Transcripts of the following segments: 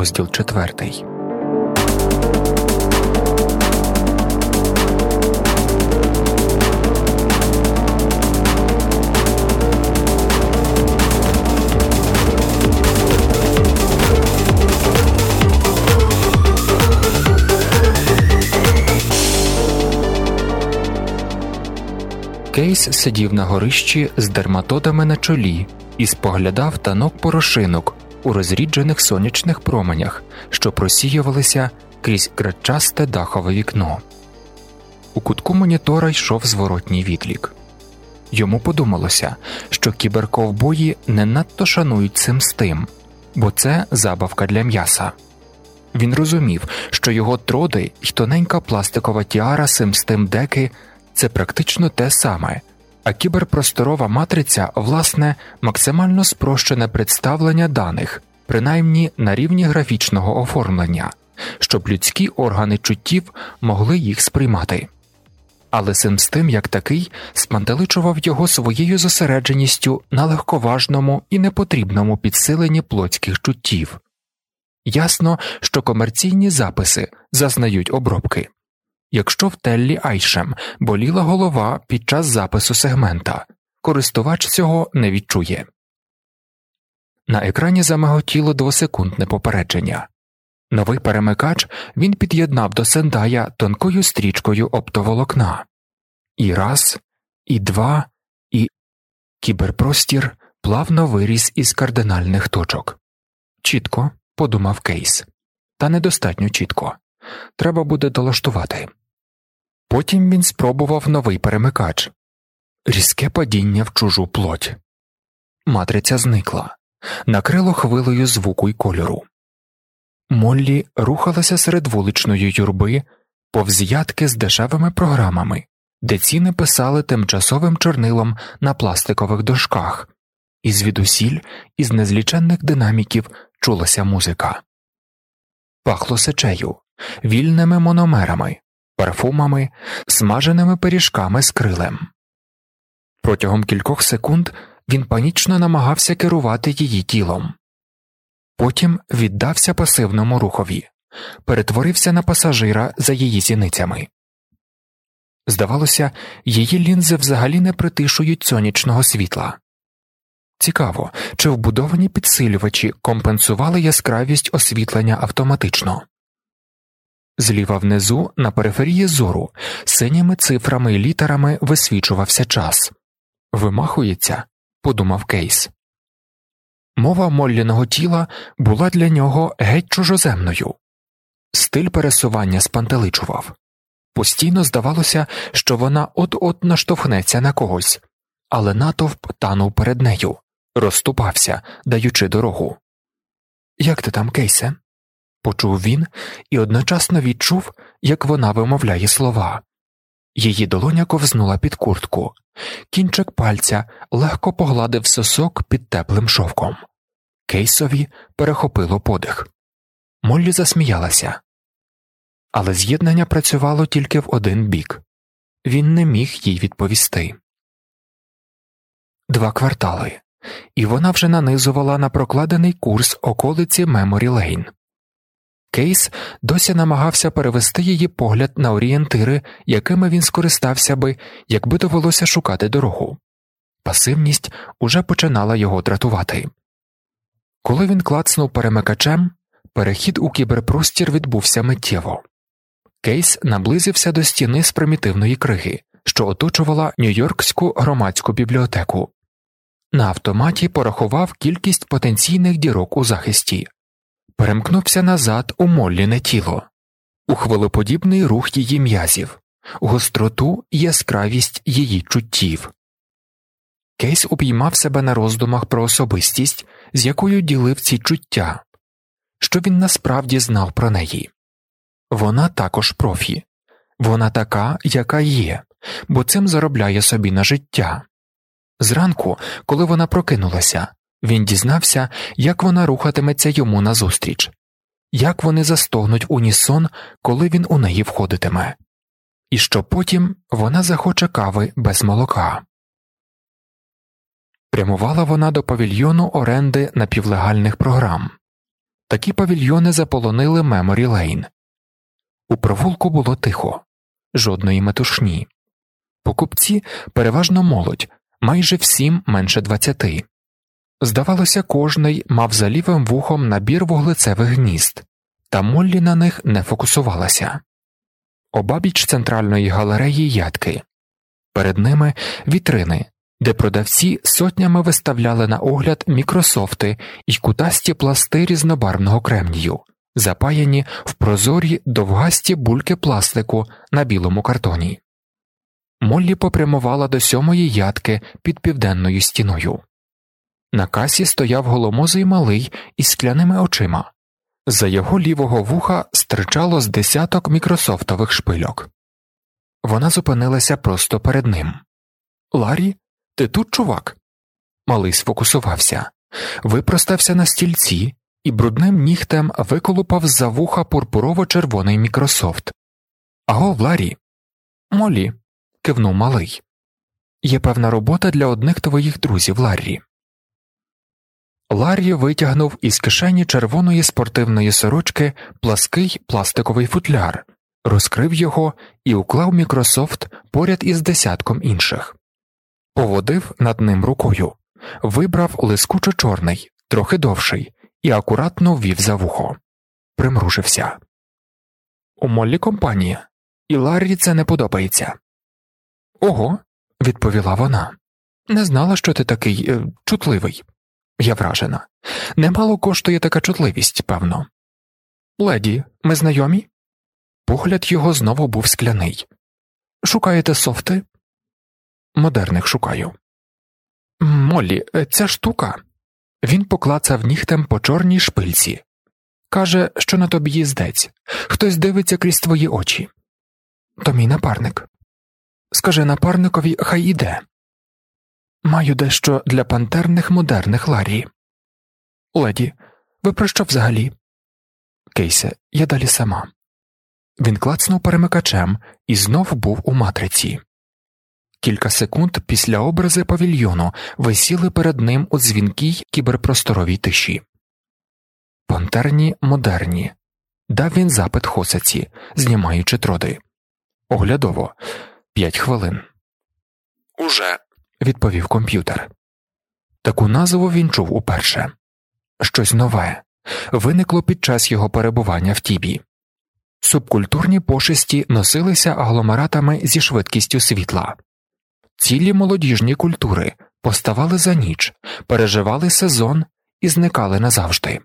розділ четвертий. Кейс сидів на горищі з дерматодами на чолі і споглядав танок порошинок у розріджених сонячних променях, що просіювалися крізь кратчасте дахове вікно. У кутку монітора йшов зворотній відлік. Йому подумалося, що кіберковбої не надто шанують цим з тим, бо це забавка для м'яса. Він розумів, що його троди й тоненька пластикова тіара сим з тим деки це практично те саме, а кіберпросторова матриця, власне, максимально спрощене представлення даних, принаймні на рівні графічного оформлення, щоб людські органи чуттів могли їх сприймати. Але сим з тим, як такий, спантеличував його своєю зосередженістю на легковажному і непотрібному підсиленні плотських чуттів. Ясно, що комерційні записи зазнають обробки. Якщо в Теллі Айшем боліла голова під час запису сегмента, користувач цього не відчує. На екрані замиготіло двосекундне попередження. Новий перемикач він під'єднав до сендая тонкою стрічкою оптоволокна. І раз, і два, і кіберпростір плавно виріс із кардинальних точок. Чітко, подумав Кейс, та недостатньо чітко. Треба буде долаштувати. Потім він спробував новий перемикач різке падіння в чужу плоть. Матриця зникла, накрило хвилею звуку й кольору. Моллі рухалася серед вуличної юрби, повз ядки з дешевими програмами, де ціни писали тимчасовим чорнилом на пластикових дошках, і звідусіль із незліченних динаміків чулася музика. Пахло сечею, вільними мономерами, парфумами, смаженими пиріжками з крилем. Протягом кількох секунд він панічно намагався керувати її тілом, потім віддався пасивному рухові, перетворився на пасажира за її зіницями. Здавалося, її лінзи взагалі не притишують сонячного світла. Цікаво, чи вбудовані підсилювачі компенсували яскравість освітлення автоматично. Зліва внизу, на периферії зору, синіми цифрами і літерами висвічувався час. Вимахується, подумав Кейс. Мова Молліного тіла була для нього геть чужоземною. Стиль пересування спантеличував. Постійно здавалося, що вона от от наштовхнеться на когось, але натовп танув перед нею, розступався, даючи дорогу. Як ти там, Кейсе? Почув він і одночасно відчув, як вона вимовляє слова. Її долоня ковзнула під куртку, кінчик пальця легко погладив сосок під теплим шовком. Кейсові перехопило подих. Моллі засміялася, але з'єднання працювало тільки в один бік він не міг їй відповісти. Два квартали, і вона вже нанизувала на прокладений курс околиці Меморі Лейн. Кейс досі намагався перевести її погляд на орієнтири, якими він скористався би, якби довелося шукати дорогу. Пасивність уже починала його дратувати. Коли він клацнув перемикачем, перехід у кіберпростір відбувся миттєво. Кейс наблизився до стіни з примітивної криги, що оточувала Нью-Йоркську громадську бібліотеку. На автоматі порахував кількість потенційних дірок у захисті перемкнувся назад у молліне тіло, у хвилеподібний рух її м'язів, гостроту і яскравість її чуттів. Кейс упіймав себе на роздумах про особистість, з якою ділив ці чуття, що він насправді знав про неї. Вона також профі, вона така, яка є, бо цим заробляє собі на життя. Зранку, коли вона прокинулася, він дізнався, як вона рухатиметься йому назустріч, як вони застогнуть унісон, коли він у неї входитиме, і що потім вона захоче кави без молока. Прямувала вона до павільйону оренди напівлегальних програм. Такі павільйони заполонили Меморі Лейн. У провулку було тихо, жодної метушні. Покупці переважно молодь, майже всім менше двадцяти. Здавалося, кожний мав за лівим вухом набір вуглецевих гнізд, та Моллі на них не фокусувалася. Обабіч центральної галереї ядки, перед ними вітрини, де продавці сотнями виставляли на огляд мікрософти і кутасті пласти різнобарвного кремнію, запаяні в прозорі довгасті бульки пластику на білому картоні. Моллі попрямувала до сьомої ядки під південною стіною. На касі стояв голомозий малий із скляними очима. За його лівого вуха стирчало з десяток мікрософтових шпильок. Вона зупинилася просто перед ним. Ларі, ти тут, чувак? Малий сфокусувався, випростався на стільці і брудним нігтем виколупав з за вуха пурпурово червоний мікрософт. Аго, Ларі. Молі, кивнув малий. Є певна робота для одних твоїх друзів, Ларрі. Ларрі витягнув із кишені червоної спортивної сорочки плаский пластиковий футляр, розкрив його і уклав Мікрософт поряд із десятком інших, поводив над ним рукою, вибрав лискучо чорний, трохи довший, і акуратно ввів за вухо, примружився. У Моллі компанія, і Ларрі це не подобається. Ого, відповіла вона. Не знала, що ти такий е, чутливий. Я вражена. Немало коштує така чутливість, певно. Леді, ми знайомі? Погляд його знову був скляний. Шукаєте софти? Модерних шукаю. Моллі, ця штука. Він поклацав нігтем по чорній шпильці. Каже, що на тобі їздець. Хтось дивиться крізь твої очі. То мій напарник. Скажи напарникові, хай іде. Маю дещо для пантерних модерних Ларі. Леді, ви про що взагалі? Кейсе, я далі сама. Він клацнув перемикачем і знов був у матриці. Кілька секунд після образи павільйону висіли перед ним у дзвінкій кіберпросторовій тиші. Пантерні модерні. Дав він запит хосаці, знімаючи троди. Оглядово п'ять хвилин. Уже відповів комп'ютер. Таку назву він чув уперше щось нове виникло під час його перебування в Тібі. Субкультурні пошесті носилися агломератами зі швидкістю світла, цілі молодіжні культури поставали за ніч, переживали сезон і зникали назавжди.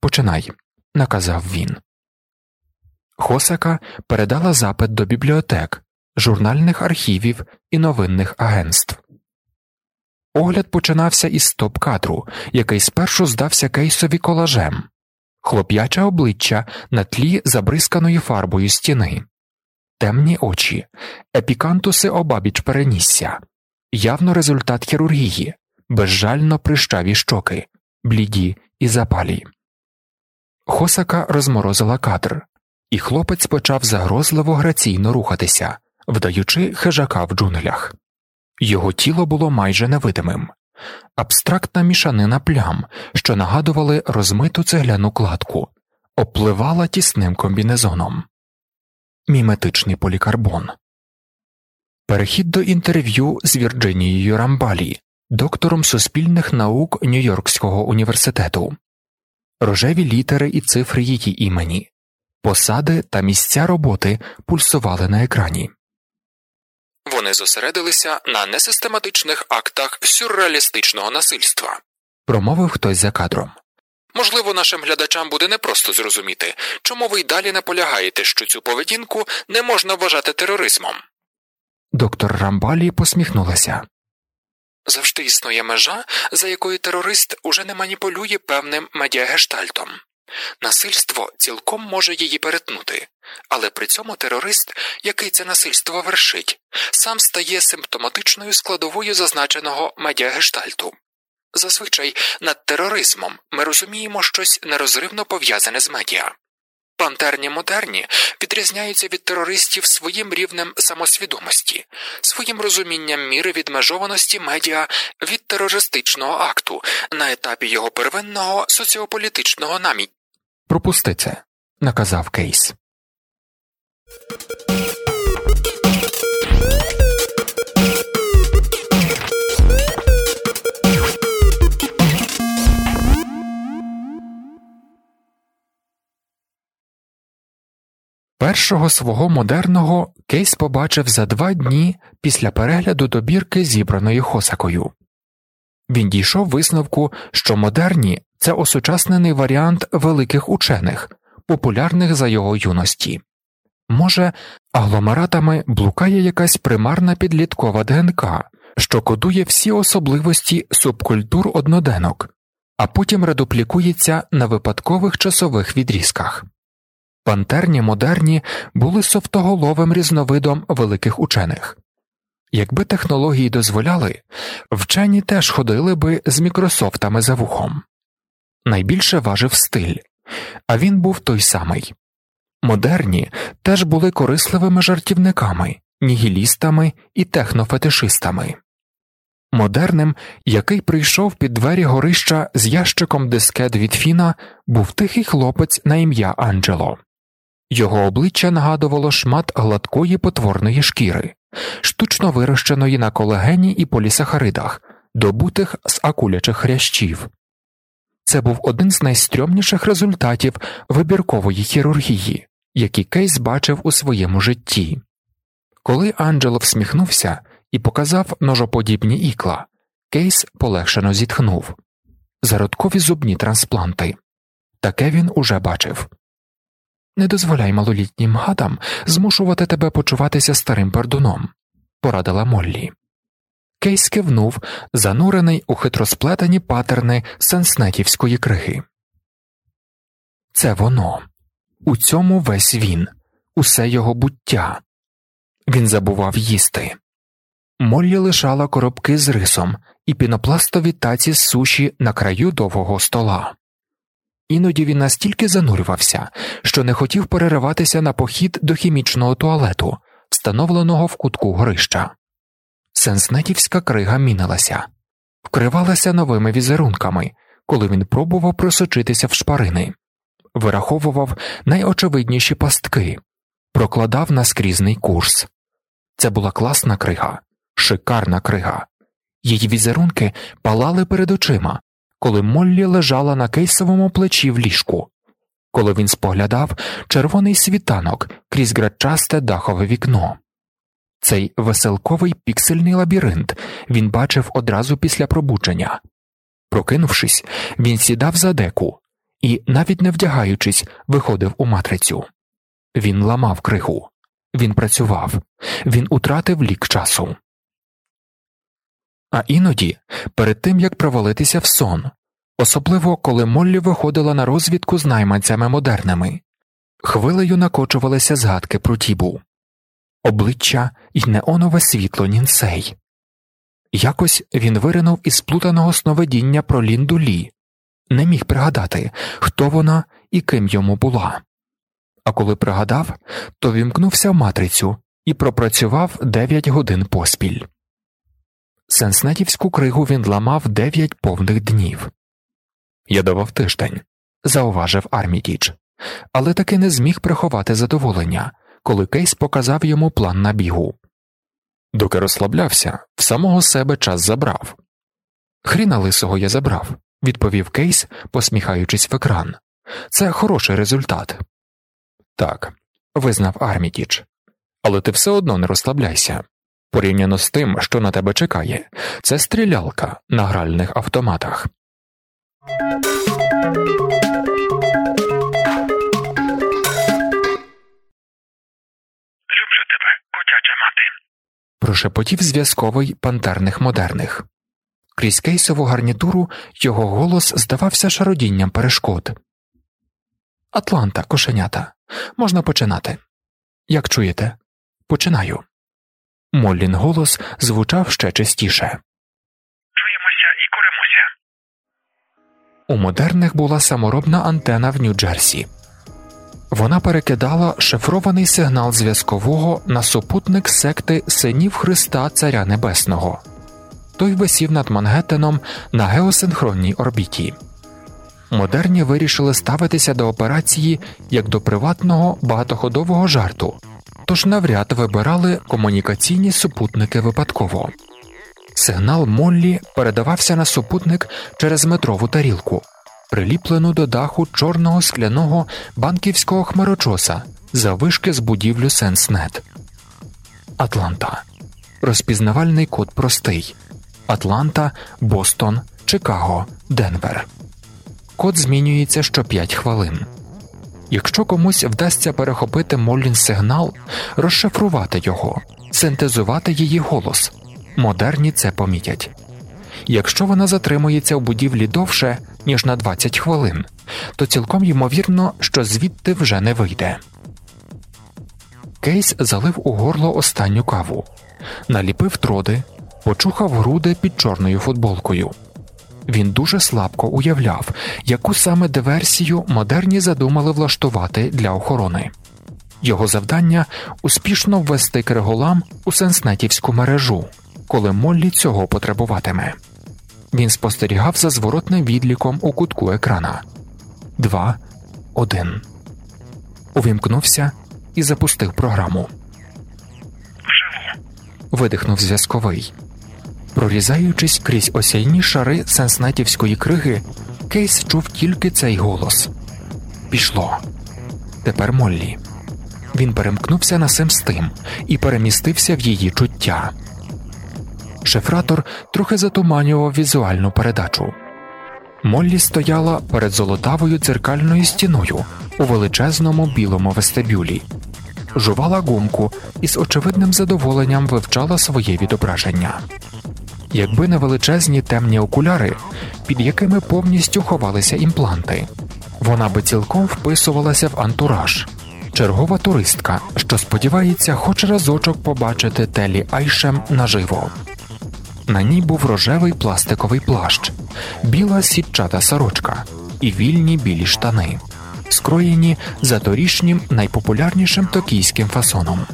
Починай, наказав він. Хосака передала запит до бібліотек, журнальних архівів і новинних агентств. Огляд починався із стоп кадру, який спершу здався кейсові колажем, хлоп'яче обличчя на тлі забризканої фарбою стіни, темні очі, епікантуси обабіч перенісся, явно результат хірургії, безжально прищаві щоки, бліді і запалі. Хосака розморозила кадр, і хлопець почав загрозливо граційно рухатися, вдаючи хижака в джунглях. Його тіло було майже невидимим, абстрактна мішанина плям, що нагадували розмиту цегляну кладку, опливала тісним комбінезоном, міметичний полікарбон. Перехід до інтерв'ю з Вірджинією Рамбалі, доктором суспільних наук Нью-Йоркського університету, рожеві літери і цифри її імені, посади та місця роботи пульсували на екрані. Вони зосередилися на несистематичних актах сюрреалістичного насильства, промовив хтось за кадром. Можливо, нашим глядачам буде непросто зрозуміти, чому ви й далі наполягаєте, що цю поведінку не можна вважати тероризмом. Доктор Рамбалі посміхнулася. Завжди існує межа, за якою терорист уже не маніпулює певним медіагештальтом. Насильство цілком може її перетнути, але при цьому терорист, який це насильство вершить, сам стає симптоматичною складовою зазначеного медіагештальту. Зазвичай над тероризмом ми розуміємо щось нерозривно пов'язане з медіа. Пантерні модерні відрізняються від терористів своїм рівнем самосвідомості, своїм розумінням міри відмежованості медіа від терористичного акту на етапі його первинного соціополітичного намі. Пропусти це, наказав Кейс. Першого свого модерного Кейс побачив за два дні після перегляду добірки, зібраної Хосакою. Він дійшов висновку, що модерні це осучаснений варіант великих учених, популярних за його юності. Може, агломератами блукає якась примарна підліткова ДНК, що кодує всі особливості субкультур одноденок, а потім редуплікується на випадкових часових відрізках. Пантерні модерні були софтоголовим різновидом великих учених. Якби технології дозволяли, вчені теж ходили би з мікрософтами за вухом. Найбільше важив стиль, а він був той самий. Модерні теж були корисливими жартівниками, нігілістами і технофетишистами. Модерним, який прийшов під двері горища з ящиком дискет від Фіна, був тихий хлопець на ім'я Анджело. Його обличчя нагадувало шмат гладкої потворної шкіри, штучно вирощеної на колагені і полісахаридах, добутих з акулячих хрящів. Це був один з найстрьомніших результатів вибіркової хірургії, які Кейс бачив у своєму житті. Коли Анджело всміхнувся і показав ножоподібні ікла, Кейс полегшено зітхнув зародкові зубні транспланти. Таке він уже бачив. Не дозволяй малолітнім гадам змушувати тебе почуватися старим пердуном, порадила Моллі. Кейс кивнув, занурений у хитросплетені патерни санснетівської криги. Це воно, у цьому весь він, усе його буття. Він забував їсти. Моллі лишала коробки з рисом і пінопластові таці з суші на краю довгого стола. Іноді він настільки занурювався, що не хотів перериватися на похід до хімічного туалету, встановленого в кутку горища. Сенснетівська крига мінилася, вкривалася новими візерунками, коли він пробував просочитися в шпарини, вираховував найочевидніші пастки, прокладав наскрізний курс. Це була класна крига, шикарна крига. Її візерунки палали перед очима, коли Моллі лежала на кейсовому плечі в ліжку, коли він споглядав червоний світанок крізь грачасте дахове вікно. Цей веселковий піксельний лабіринт він бачив одразу після пробудження. Прокинувшись, він сідав за деку і, навіть не вдягаючись, виходив у матрицю. Він ламав кригу, він працював, він утратив лік часу. А іноді, перед тим як провалитися в сон, особливо коли Моллі виходила на розвідку з найманцями модерними, хвилею накочувалися згадки про тібу, обличчя і неонове світло нінсей. Якось він виринув із плутаного сновидіння про Лінду Лі, не міг пригадати, хто вона і ким йому була. А коли пригадав, то вімкнувся в матрицю і пропрацював дев'ять годин поспіль. Сенснетівську кригу він ламав дев'ять повних днів. Я давав тиждень, зауважив Армітіч, але таки не зміг приховати задоволення, коли Кейс показав йому план набігу. Доки розслаблявся, в самого себе час забрав. Хріна лисого я забрав, відповів Кейс, посміхаючись в екран. Це хороший результат. Так, визнав Армітіч, але ти все одно не розслабляйся. Порівняно з тим, що на тебе чекає, це стрілялка на гральних автоматах. Люблю тебе, котяча мати. Прошепотів зв'язковий пантерних модерних. Крізь кейсову гарнітуру його голос здавався шародінням перешкод. Атланта, кошенята, можна починати. Як чуєте, починаю. Моллін голос звучав ще частіше. Чуємося і куримося. У модерних була саморобна антена в Нью-Джерсі. Вона перекидала шифрований сигнал зв'язкового на супутник секти синів Христа Царя Небесного. Той висів над Мангеттеном на геосинхронній орбіті. Модерні вирішили ставитися до операції як до приватного багатоходового жарту, тож навряд вибирали комунікаційні супутники випадково. Сигнал Моллі передавався на супутник через метрову тарілку, приліплену до даху чорного скляного банківського хмарочоса завишки з будівлю Сенснет. Атланта. Розпізнавальний код простий Атланта, Бостон, Чикаго, Денвер. Код змінюється що 5 хвилин. Якщо комусь вдасться перехопити Моллін сигнал, розшифрувати його, синтезувати її голос, модерні це помітять. Якщо вона затримується в будівлі довше, ніж на 20 хвилин, то цілком ймовірно, що звідти вже не вийде. Кейс залив у горло останню каву, наліпив троди, почухав груди під чорною футболкою. Він дуже слабко уявляв, яку саме диверсію модерні задумали влаштувати для охорони. Його завдання успішно ввести криголам у сенснетівську мережу, коли Моллі цього потребуватиме. Він спостерігав за зворотним відліком у кутку екрана два, один. Увімкнувся і запустив програму. Видихнув зв'язковий. Прорізаючись крізь осяйні шари сенснетівської криги, Кейс чув тільки цей голос Пішло. Тепер Моллі. Він перемкнувся на сим з тим і перемістився в її чуття. Шифратор трохи затуманював візуальну передачу. Моллі стояла перед золотавою дзеркальною стіною у величезному білому вестибюлі, жувала гумку і з очевидним задоволенням вивчала своє відображення. Якби не величезні темні окуляри, під якими повністю ховалися імпланти, вона би цілком вписувалася в антураж, чергова туристка, що сподівається хоч разочок побачити телі Айшем наживо. На ній був рожевий пластиковий плащ, біла сітчата сорочка і вільні білі штани, скроєні за торішнім найпопулярнішим токійським фасоном.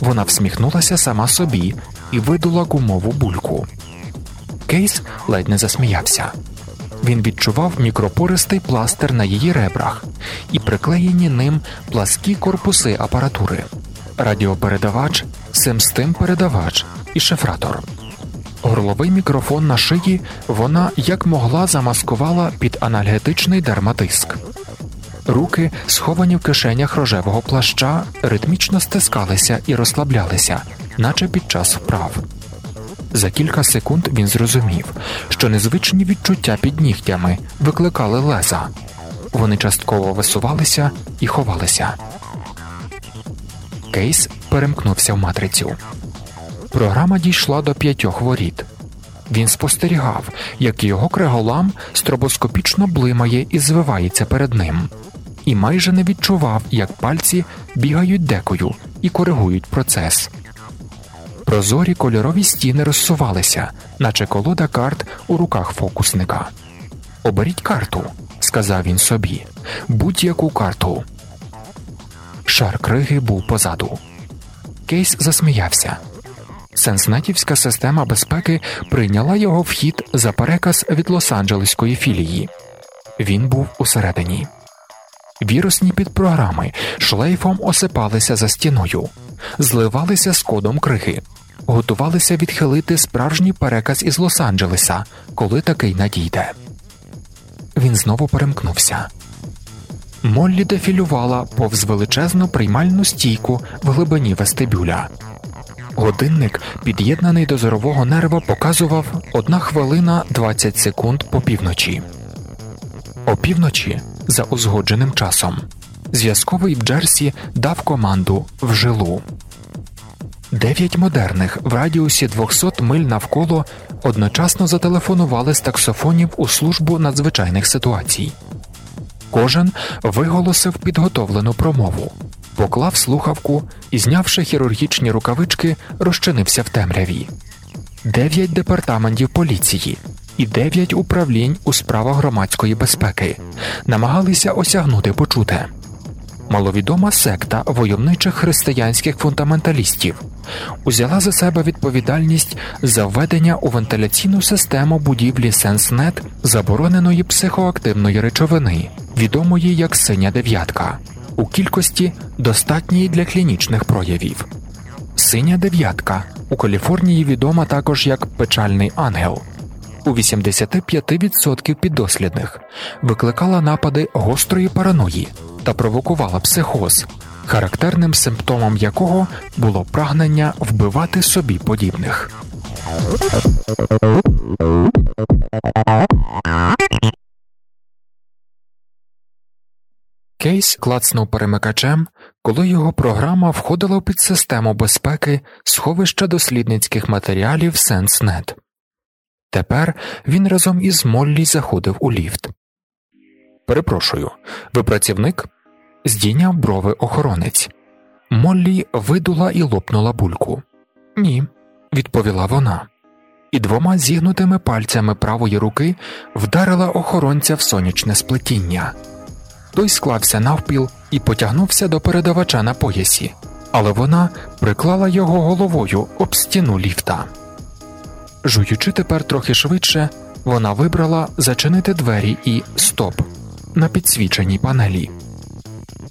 Вона всміхнулася сама собі і видула гумову бульку. Кейс ледь не засміявся. Він відчував мікропористий пластир на її ребрах і приклеєні ним пласкі корпуси апаратури, радіопередавач, семстим передавач і шифратор. Горловий мікрофон на шиї вона як могла замаскувала під анальгетичний дерматиск. Руки, сховані в кишенях рожевого плаща, ритмічно стискалися і розслаблялися, наче під час вправ. За кілька секунд він зрозумів, що незвичні відчуття під нігтями викликали леза, вони частково висувалися і ховалися. Кейс перемкнувся в матрицю. Програма дійшла до п'ятьох воріт. Він спостерігав, як його криголам стробоскопічно блимає і звивається перед ним, і майже не відчував, як пальці бігають декою і коригують процес. Прозорі кольорові стіни розсувалися, наче колода карт у руках фокусника. Оберіть карту, сказав він собі, будь-яку карту. Шар криги був позаду. Кейс засміявся. Сенснетівська система безпеки прийняла його вхід за переказ від Лос-Анджелеської філії. Він був усередині. Вірусні підпрограми шлейфом осипалися за стіною, зливалися з кодом криги, готувалися відхилити справжній переказ із Лос-Анджелеса, коли такий надійде. Він знову перемкнувся. Моллі дефілювала повз величезну приймальну стійку в глибині вестибюля. Годинник, під'єднаний до зорового нерва, показував 1 хвилина 20 секунд по півночі. Опівночі, за узгодженим часом, зв'язковий в Джерсі дав команду в жилу. Дев'ять модерних в радіусі 200 миль навколо одночасно зателефонували з таксофонів у службу надзвичайних ситуацій. Кожен виголосив підготовлену промову, поклав слухавку і, знявши хірургічні рукавички, розчинився в темряві. Дев'ять департаментів поліції і дев'ять управлінь у справах громадської безпеки намагалися осягнути почуте. Маловідома секта войовничих християнських фундаменталістів, узяла за себе відповідальність за введення у вентиляційну систему будівлі Сенснет забороненої психоактивної речовини, відомої як синя дев'ятка, у кількості достатньої для клінічних проявів. Синя дев'ятка у Каліфорнії відома також як печальний ангел. У 85% піддослідних викликала напади гострої параної та провокувала психоз, характерним симптомом якого було прагнення вбивати собі подібних. Кейс клацнув перемикачем, коли його програма входила в підсистему безпеки сховища дослідницьких матеріалів SenseNet. Тепер він разом із Моллі заходив у ліфт. Перепрошую, ви працівник? Здійняв брови охоронець. Моллі видула і лопнула бульку. Ні, відповіла вона, і двома зігнутими пальцями правої руки вдарила охоронця в сонячне сплетіння. Той склався навпіл і потягнувся до передавача на поясі, але вона приклала його головою об стіну ліфта. Жуючи тепер трохи швидше, вона вибрала зачинити двері і стоп на підсвіченій панелі,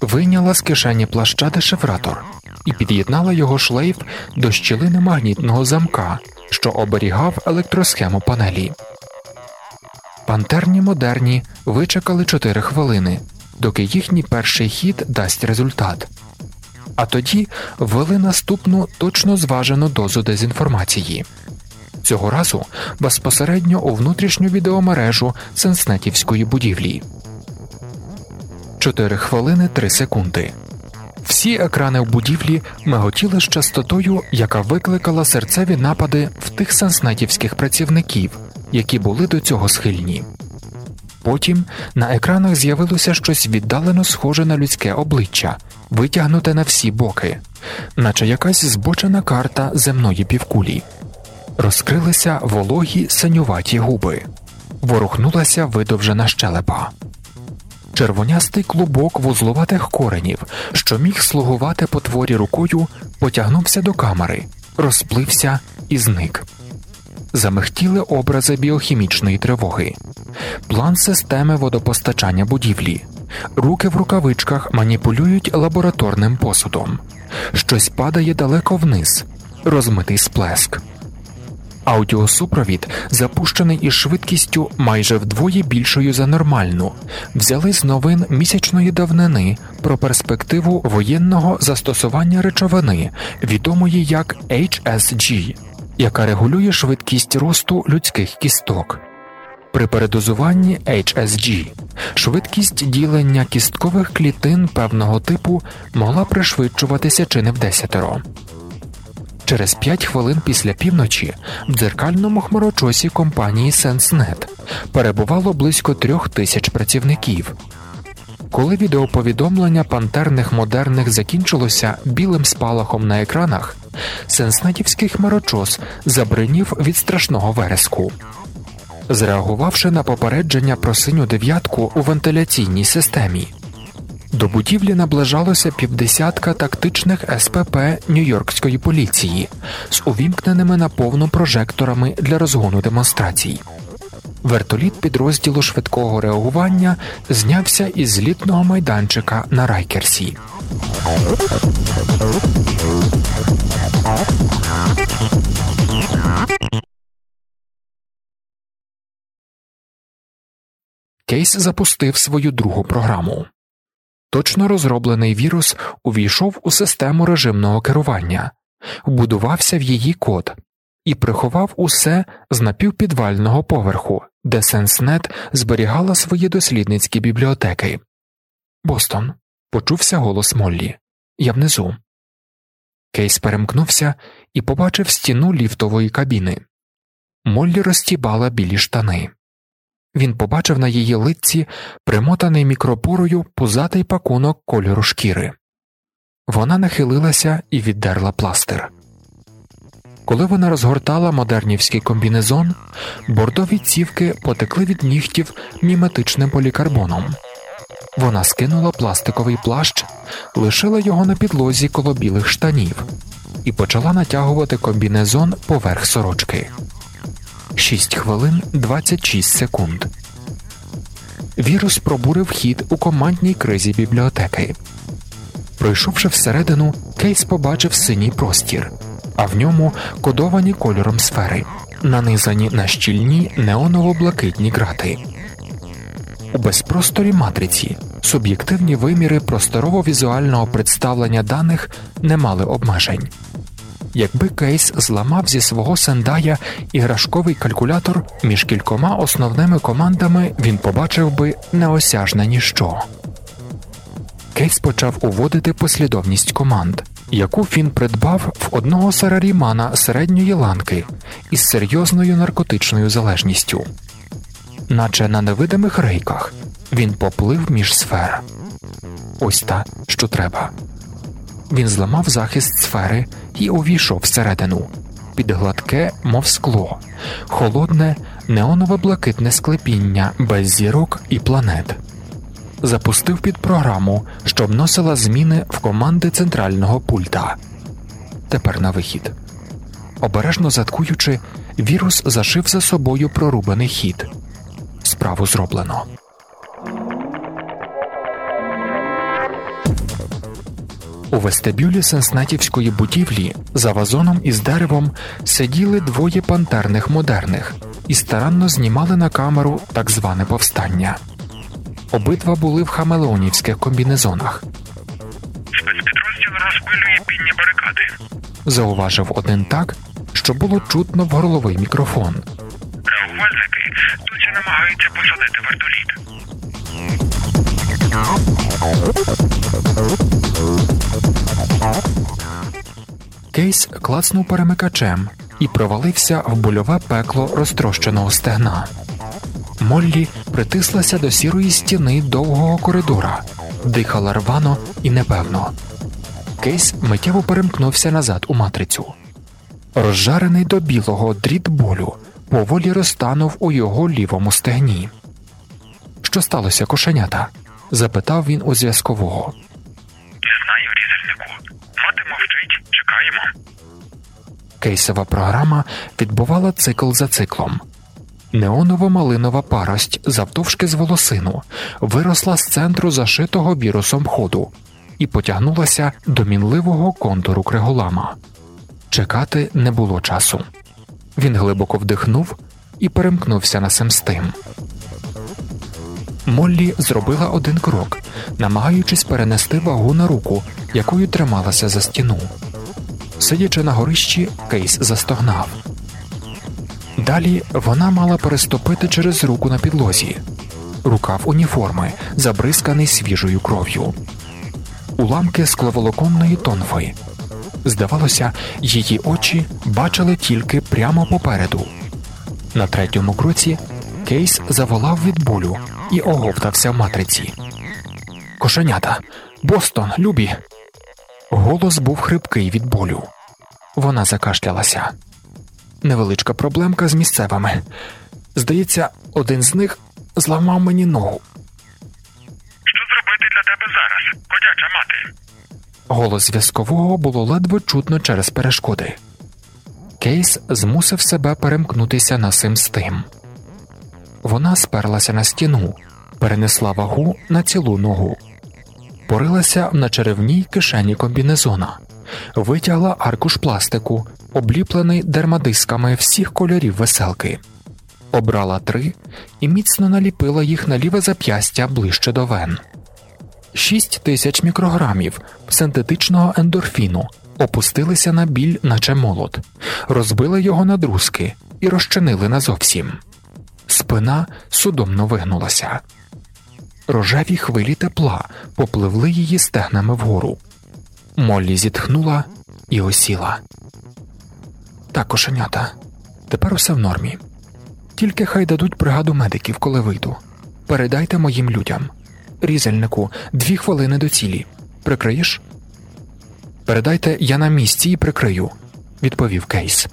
вийняла з кишені плаща дешифратор і під'єднала його шлейф до щілини магнітного замка, що оберігав електросхему панелі. Пантерні модерні вичекали 4 хвилини, доки їхній перший хід дасть результат, а тоді ввели наступну точно зважену дозу дезінформації. Цього разу безпосередньо у внутрішню відеомережу Сенснетівської будівлі. 4 хвилини 3 секунди. Всі екрани в будівлі миготіли з частотою, яка викликала серцеві напади в тих сенснетівських працівників, які були до цього схильні. Потім на екранах з'явилося щось віддалено схоже на людське обличчя, витягнуте на всі боки, наче якась збочена карта земної півкулі. Розкрилися вологі синюваті губи, ворухнулася видовжена щелепа. Червонястий клубок вузлуватих коренів, що міг слугувати потворі рукою, потягнувся до камери, розплився і зник. Замихтіли образи біохімічної тривоги, план системи водопостачання будівлі, руки в рукавичках маніпулюють лабораторним посудом, щось падає далеко вниз, розмитий сплеск. Аудіосупровід, запущений із швидкістю майже вдвоє більшою за нормальну, взяли з новин місячної давнини про перспективу воєнного застосування речовини, відомої як HSG, яка регулює швидкість росту людських кісток. При передозуванні HSG швидкість ділення кісткових клітин певного типу могла пришвидшуватися чи не в десятеро. Через п'ять хвилин після півночі в дзеркальному хмарочосі компанії SenseNet перебувало близько трьох тисяч працівників. Коли відеоповідомлення пантерних модерних закінчилося білим спалахом на екранах, сенснетівський хмарочос забринів від страшного вереску. Зреагувавши на попередження про синю дев'ятку у вентиляційній системі, до будівлі наближалося півдесятка тактичних СПП Нью-Йоркської поліції з увімкненими на повну прожекторами для розгону демонстрацій. Вертоліт підрозділу швидкого реагування знявся із злітного майданчика на Райкерсі. Кейс запустив свою другу програму. Точно розроблений вірус увійшов у систему режимного керування, вбудувався в її код і приховав усе з напівпідвального поверху, де SenseNet зберігала свої дослідницькі бібліотеки. Бостон. Почувся голос Моллі. Я внизу. Кейс перемкнувся і побачив стіну ліфтової кабіни. Моллі розтібала білі штани. Він побачив на її лиці примотаний мікропорою пузатий пакунок кольору шкіри. Вона нахилилася і віддерла пластир. Коли вона розгортала модернівський комбінезон, бордові цівки потекли від нігтів міметичним полікарбоном. Вона скинула пластиковий плащ, лишила його на підлозі коло білих штанів і почала натягувати комбінезон поверх сорочки. 6 хвилин 26 секунд. Вірус пробурив хід у командній кризі бібліотеки. Пройшовши всередину, Кейс побачив синій простір, а в ньому кодовані кольором сфери, нанизані на щільні неоново-блакитні грати. У безпросторі матриці суб'єктивні виміри просторово-візуального представлення даних не мали обмежень. Якби Кейс зламав зі свого сендая іграшковий калькулятор між кількома основними командами, він побачив би неосяжне ніщо. Кейс почав уводити послідовність команд, яку він придбав в одного сарарімана середньої ланки із серйозною наркотичною залежністю, наче на невидимих рейках він поплив між сфер. Ось та, що треба. Він зламав захист сфери і увійшов всередину під гладке, мов скло, холодне, неонове блакитне склепіння без зірок і планет. Запустив під програму, що вносила зміни в команди центрального пульта. Тепер на вихід. Обережно заткуючи, вірус зашив за собою прорубаний хід. Справу зроблено. У вестибюлі Сенснатівської будівлі за вазоном із деревом сиділи двоє пантерних модерних і старанно знімали на камеру так зване повстання. Обидва були в хамелеонівських комбінезонах. Спецпідрозділ розпилює пінні барикади. Зауважив один так, що було чутно в горловий мікрофон. Реагувальники досі намагаються посадити вертоліт. Кейс клацнув перемикачем і провалився в больове пекло розтрощеного стегна. Моллі притислася до сірої стіни довгого коридора, дихала рвано і непевно. Кейс миттєво перемкнувся назад у матрицю. Розжарений до білого дріт болю поволі розтанув у його лівому стегні. Що сталося, кошенята? запитав він у зв'язкового. Чекаємо. Кейсова програма відбувала цикл за циклом. Неоново-малинова парость завтовшки з волосину виросла з центру зашитого вірусом ходу і потягнулася до мінливого контуру криголама. Чекати не було часу. Він глибоко вдихнув і перемкнувся на семстим. Моллі зробила один крок, намагаючись перенести вагу на руку, якою трималася за стіну. Сидячи на горищі, Кейс застогнав. Далі вона мала переступити через руку на підлозі, рукав уніформи, забризканий свіжою кров'ю, уламки скловолоконної тонфи. Здавалося, її очі бачили тільки прямо попереду. На третьому кроці Кейс заволав від болю і оговтався в матриці. Кошенята, Бостон, Любі. Голос був хрипкий від болю. Вона закашлялася. Невеличка проблемка з місцевими. Здається, один з них зламав мені ногу. Що зробити для тебе зараз, ходяча мати? Голос зв'язкового було ледве чутно через перешкоди. Кейс змусив себе перемкнутися на сим з тим. Вона сперлася на стіну, перенесла вагу на цілу ногу, порилася на черевній кишені комбінезона, витягла аркуш пластику, обліплений дермадисками всіх кольорів веселки, обрала три і міцно наліпила їх на ліве зап'ястя ближче до вен. Шість тисяч мікрограмів синтетичного ендорфіну опустилися на біль, наче молот, розбили його на друзки і розчинили назовсім. Спина судомно вигнулася. Рожеві хвилі тепла попливли її стегнами вгору. Моллі зітхнула і осіла. Так, кошенята, тепер усе в нормі. Тільки хай дадуть бригаду медиків, коли вийду. Передайте моїм людям. Різальнику, дві хвилини до цілі. Прикриєш? Передайте, я на місці і прикрию, відповів Кейс.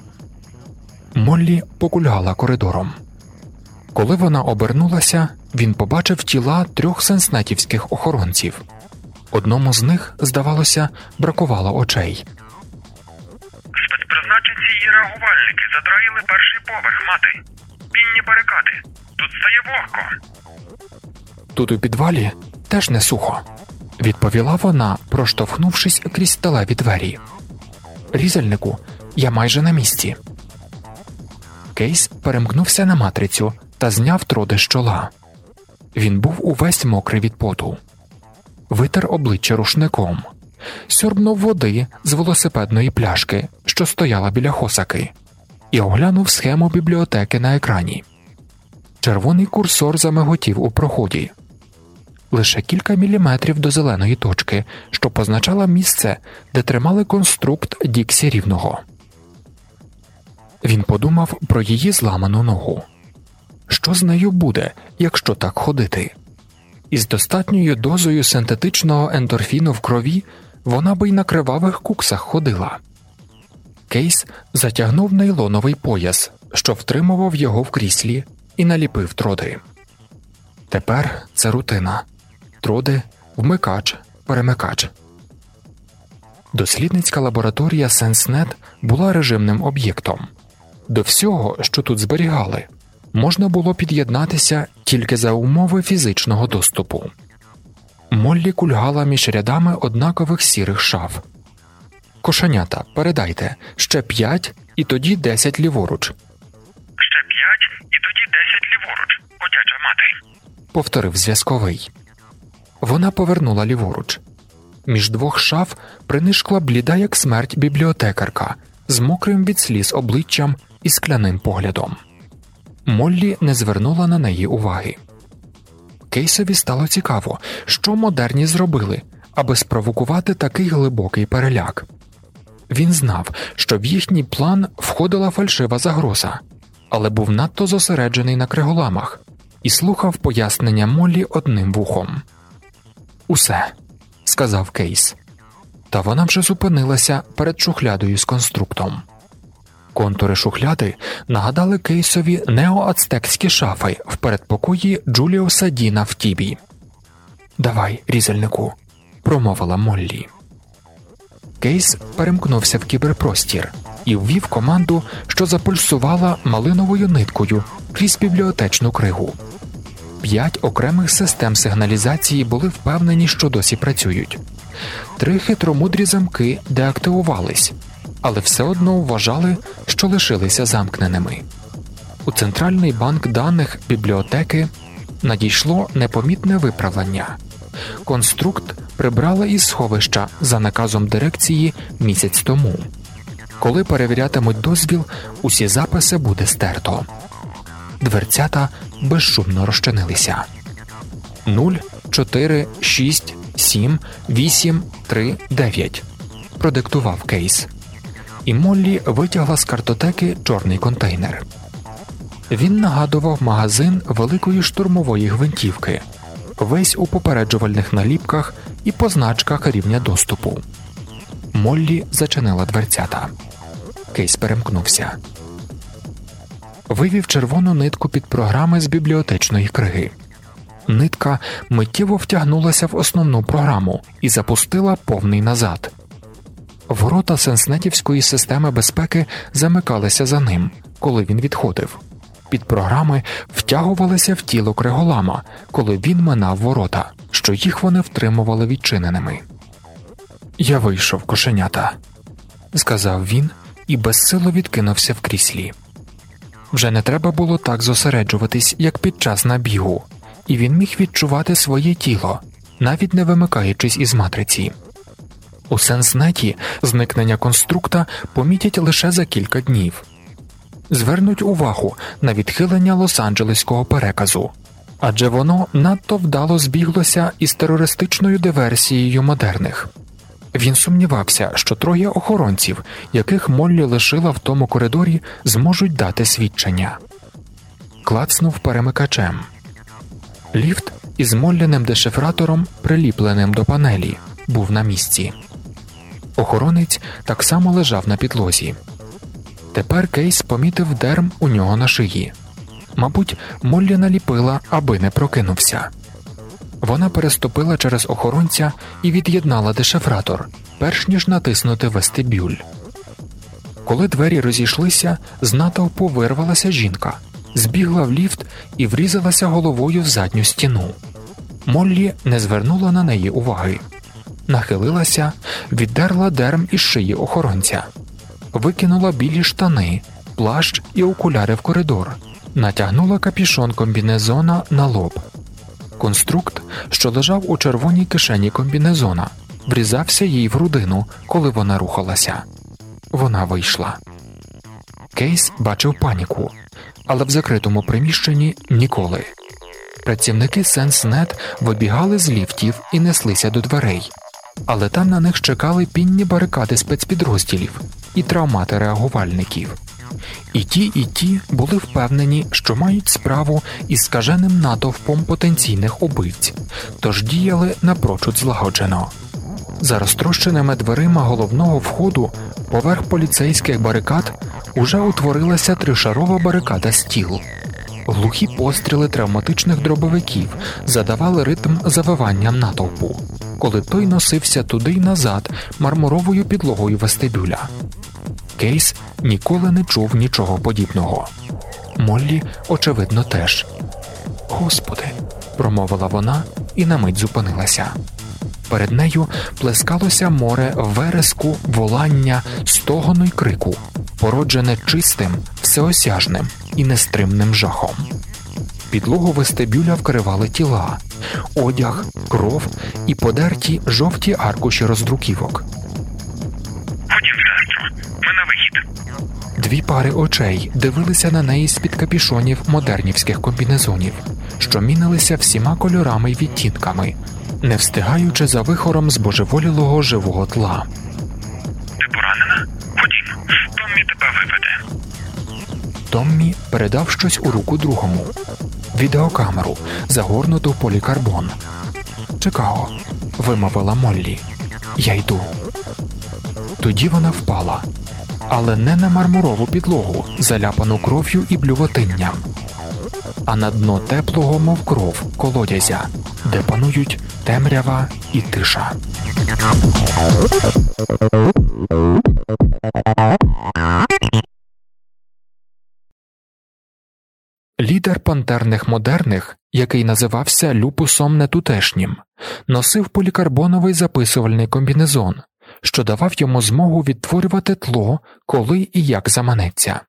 Моллі покульгала коридором. Коли вона обернулася, він побачив тіла трьох сенснетівських охоронців. Одному з них, здавалося, бракувало очей. Спецпризначенці і реагувальники задраїли перший поверх, мати. Пінні барикади. Тут стає вогко. Тут у підвалі теж не сухо, відповіла вона, проштовхнувшись крізь сталеві двері. Різальнику, я майже на місці. Кейс перемкнувся на матрицю та зняв троди з чола. Він був увесь мокрий від поту, витер обличчя рушником, сьорбнув води з велосипедної пляшки, що стояла біля хосаки, і оглянув схему бібліотеки на екрані. Червоний курсор замиготів у проході. Лише кілька міліметрів до зеленої точки, що позначала місце, де тримали конструкт Діксі рівного. Він подумав про її зламану ногу. Що з нею буде, якщо так ходити? Із достатньою дозою синтетичного ендорфіну в крові вона би й на кривавих куксах ходила. Кейс затягнув нейлоновий пояс, що втримував його в кріслі, і наліпив троди. Тепер це рутина троди, вмикач, перемикач. Дослідницька лабораторія SenseNet була режимним об'єктом. До всього, що тут зберігали, можна було під'єднатися тільки за умови фізичного доступу. Моллі кульгала між рядами однакових сірих шаф. Кошенята, передайте ще п'ять і тоді десять ліворуч, Ще п'ять і тоді десять ліворуч. Котяча мати. повторив зв'язковий. Вона повернула ліворуч. Між двох шаф принишкла бліда, як смерть бібліотекарка, з мокрим від сліз обличчям і скляним поглядом. Моллі не звернула на неї уваги. Кейсові стало цікаво, що модерні зробили, аби спровокувати такий глибокий переляк. Він знав, що в їхній план входила фальшива загроза, але був надто зосереджений на криголамах і слухав пояснення Моллі одним вухом. Усе, сказав Кейс. Та вона вже зупинилася перед шухлядою з конструктом. Контури шухляди нагадали Кейсові неоацтекські шафи в передпокої Джуліуса Діна в Тібі. Давай, різальнику, промовила Моллі. Кейс перемкнувся в кіберпростір і ввів команду, що запульсувала малиновою ниткою крізь бібліотечну кригу. П'ять окремих систем сигналізації були впевнені, що досі працюють. Три хитромудрі замки деактивувались, але все одно вважали, що лишилися замкненими. У центральний банк даних бібліотеки надійшло непомітне виправлення. Конструкт прибрали із сховища за наказом дирекції місяць тому. Коли перевірятимуть дозвіл, усі записи буде стерто. Дверцята безшумно розчинилися. 0, 4, 6, 7, 8, 3, 9. Продиктував кейс. І Моллі витягла з картотеки чорний контейнер. Він нагадував магазин великої штурмової гвинтівки, весь у попереджувальних наліпках і позначках рівня доступу. Моллі зачинила дверцята. Кейс перемкнувся. Вивів червону нитку під програми з бібліотечної криги. Нитка миттєво втягнулася в основну програму і запустила повний назад. Ворота сенснетівської системи безпеки замикалися за ним, коли він відходив. Під програми втягувалися в тіло криголама, коли він минав ворота, що їх вони втримували відчиненими. Я вийшов кошенята, сказав він і безсило відкинувся в кріслі. Вже не треба було так зосереджуватись, як під час набігу, і він міг відчувати своє тіло, навіть не вимикаючись із матриці. У сенснеті зникнення конструкта помітять лише за кілька днів. Звернуть увагу на відхилення лос-анджелеського переказу, адже воно надто вдало збіглося із терористичною диверсією модерних. Він сумнівався, що троє охоронців, яких Моллі лишила в тому коридорі, зможуть дати свідчення. Клацнув перемикачем. Ліфт із молляним дешифратором, приліпленим до панелі, був на місці. Охоронець так само лежав на підлозі. Тепер Кейс помітив дерм у нього на шиї. Мабуть, Моллі наліпила, аби не прокинувся. Вона переступила через охоронця і від'єднала дешифратор, перш ніж натиснути вестибюль. Коли двері розійшлися, з натовпу вирвалася жінка, збігла в ліфт і врізалася головою в задню стіну. Моллі не звернула на неї уваги, нахилилася, віддерла дерм із шиї охоронця, викинула білі штани, плащ і окуляри в коридор, натягнула капішон комбінезона на лоб. Конструкт, що лежав у червоній кишені комбінезона, врізався їй в грудину, коли вона рухалася. Вона вийшла. Кейс бачив паніку, але в закритому приміщенні ніколи. Працівники Сенснет вибігали з ліфтів і неслися до дверей, але там на них чекали пінні барикади спецпідрозділів і травмати реагувальників. І ті, і ті були впевнені, що мають справу із скаженим натовпом потенційних убивць, тож діяли напрочуд злагоджено. За розтрощеними дверима головного входу поверх поліцейських барикад уже утворилася тришарова барикада стіл. Глухі постріли травматичних дробовиків задавали ритм завиванням натовпу, коли той носився туди й назад мармуровою підлогою вестибюля. Кейс ніколи не чув нічого подібного. Моллі, очевидно, теж. Господи, промовила вона і на мить зупинилася. Перед нею плескалося море вереску, волання, стогону й крику, породжене чистим, всеосяжним і нестримним жахом. Підлогу вестибюля вкривали тіла, одяг, кров і подерті жовті аркуші роздруківок. Ми на вихід. Дві пари очей дивилися на неї з під капішонів модернівських комбінезонів, що мінилися всіма кольорами й відтінками, не встигаючи за вихором збожеволілого живого тла. Ти поранена? Ходім, Томмі тебе виведе. Томмі передав щось у руку другому відеокамеру, загорнуту в полікарбон. Чикаго, вимовила Моллі. Я йду. Тоді вона впала, але не на мармурову підлогу, заляпану кров'ю і блювотинням, а на дно теплого, мов кров, колодязя, де панують темрява і тиша. Лідер пантерних модерних, який називався люпусом нетутешнім, носив полікарбоновий записувальний комбінезон, що давав йому змогу відтворювати тло, коли і як заманеться.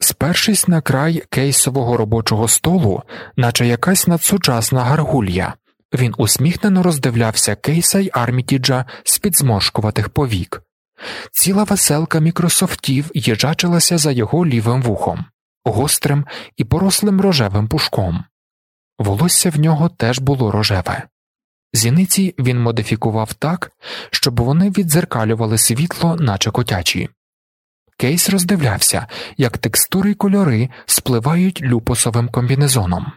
Спершись на край кейсового робочого столу, наче якась надсучасна гаргулья, він усміхнено роздивлявся кейса й армітіджа з під зморшкуватих повік. Ціла веселка мікрософтів їжачилася за його лівим вухом, гострим і порослим рожевим пушком. Волосся в нього теж було рожеве. Зіниці він модифікував так, щоб вони віддзеркалювали світло, наче котячі. Кейс роздивлявся, як текстури й кольори спливають люпосовим комбінезоном.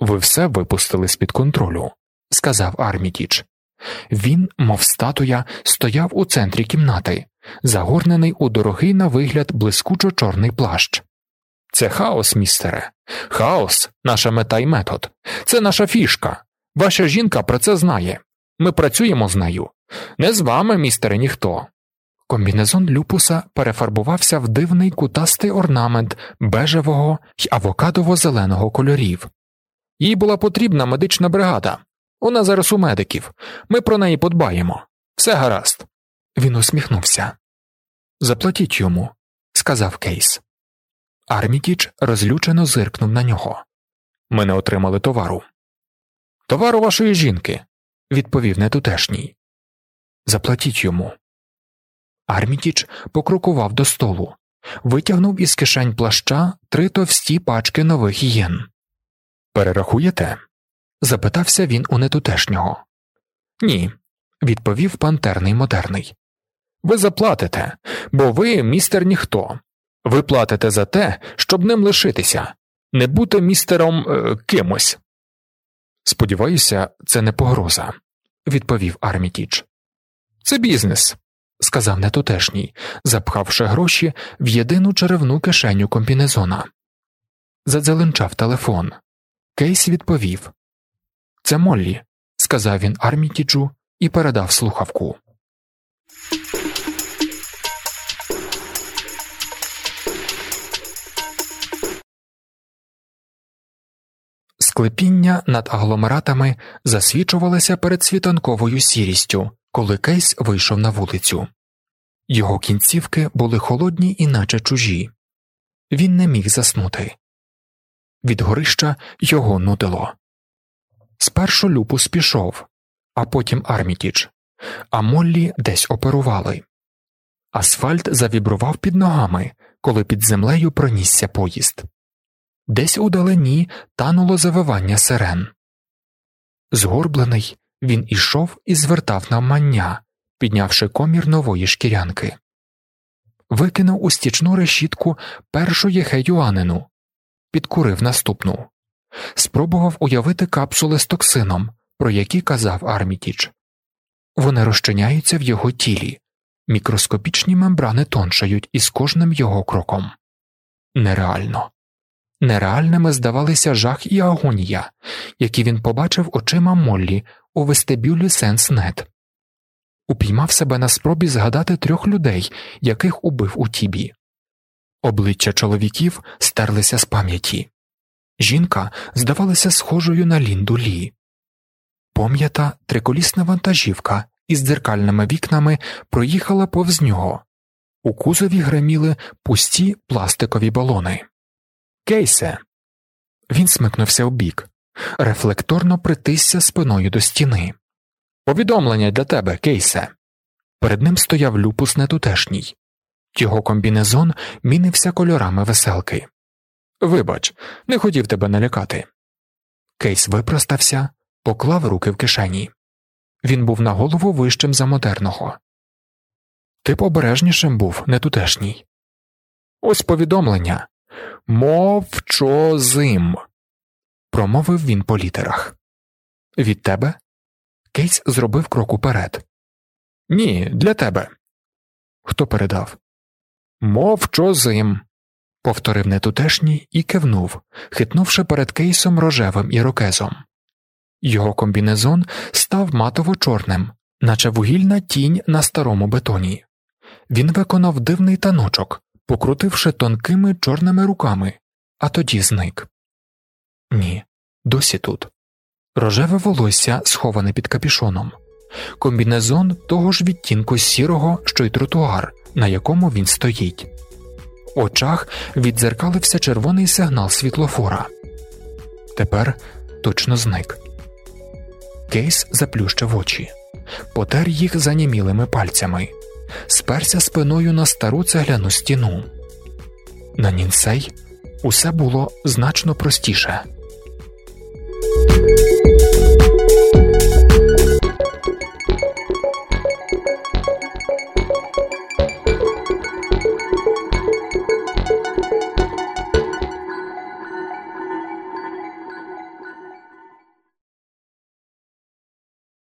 Ви все випустили з під контролю, сказав Армітіч. Він, мов статуя, стояв у центрі кімнати, загорнений у дорогий на вигляд блискучо чорний плащ. Це хаос, містере, хаос, наша мета й метод. Це наша фішка. Ваша жінка про це знає. Ми працюємо з нею. Не з вами, містере, ніхто. Комбінезон люпуса перефарбувався в дивний кутастий орнамент бежевого й авокадово-зеленого кольорів. Їй була потрібна медична бригада. Вона зараз у медиків. Ми про неї подбаємо. Все гаразд. Він усміхнувся. Заплатіть йому, сказав Кейс. Армітіч розлючено зиркнув на нього. Ми не отримали товару. Товару вашої жінки, відповів нетутешній. Заплатіть йому. Армітіч покрокував до столу, витягнув із кишень плаща три товсті пачки нових єн. Перерахуєте? запитався він у нетутешнього. Ні, відповів пантерний модерний. Ви заплатите, бо ви містер ніхто. Ви платите за те, щоб ним лишитися, не бути містером е, кимось. Сподіваюся, це не погроза, відповів Армітіч. Це бізнес, сказав нетутешній, запхавши гроші в єдину черевну кишеню комбінезона. Задзеленчав телефон. Кейс відповів Це Моллі, сказав він Армітіджу і передав слухавку. Склепіння над агломератами засвічувалося перед світанковою сірістю, коли Кейс вийшов на вулицю. Його кінцівки були холодні і наче чужі. Він не міг заснути. Від горища його нудило. Спершу люпус пішов, а потім Армітіч, а Моллі десь оперували. Асфальт завібрував під ногами, коли під землею пронісся поїзд. Десь удалині тануло завивання сирен. Згорблений, він ішов і звертав навмання, піднявши комір нової шкірянки. Викинув у стічну решітку першу єхеюанину, підкурив наступну, спробував уявити капсули з токсином, про які казав Армітіч. Вони розчиняються в його тілі, мікроскопічні мембрани тоншають із кожним його кроком. Нереально. Нереальними здавалися жах і агонія, які він побачив очима Моллі у вестибюлі Сенснет. Упіймав себе на спробі згадати трьох людей, яких убив у тібі. Обличчя чоловіків стерлися з пам'яті. Жінка здавалася схожою на Лінду Лі. Пом'ята триколісна вантажівка із дзеркальними вікнами проїхала повз нього. У кузові греміли пусті пластикові балони. Кейсе. Він смикнувся вбік, рефлекторно притисся спиною до стіни. Повідомлення для тебе, Кейсе. Перед ним стояв люпус нетутешній. Його комбінезон мінився кольорами веселки. Вибач, не хотів тебе налякати. Кейс випростався, поклав руки в кишені. Він був на голову вищим за модерного. Ти б обережнішим був нетутешній. Ось повідомлення. Мовчозим. промовив він по літерах. Від тебе? Кейс зробив крок уперед. Ні, для тебе. Хто передав? Мовчозим. повторив нетутешній і кивнув, хитнувши перед кейсом рожевим ірокезом. Його комбінезон став матово чорним, наче вугільна тінь на старому бетоні. Він виконав дивний таночок, покрутивши тонкими чорними руками, а тоді зник. Ні, досі тут. Рожеве волосся сховане під капішоном, комбінезон того ж відтінку сірого, що й тротуар, на якому він стоїть. В очах віддзеркалився червоний сигнал світлофора. Тепер точно зник. Кейс заплющив очі, потер їх занімілими пальцями, сперся спиною на стару цегляну стіну. На нінсей усе було значно простіше.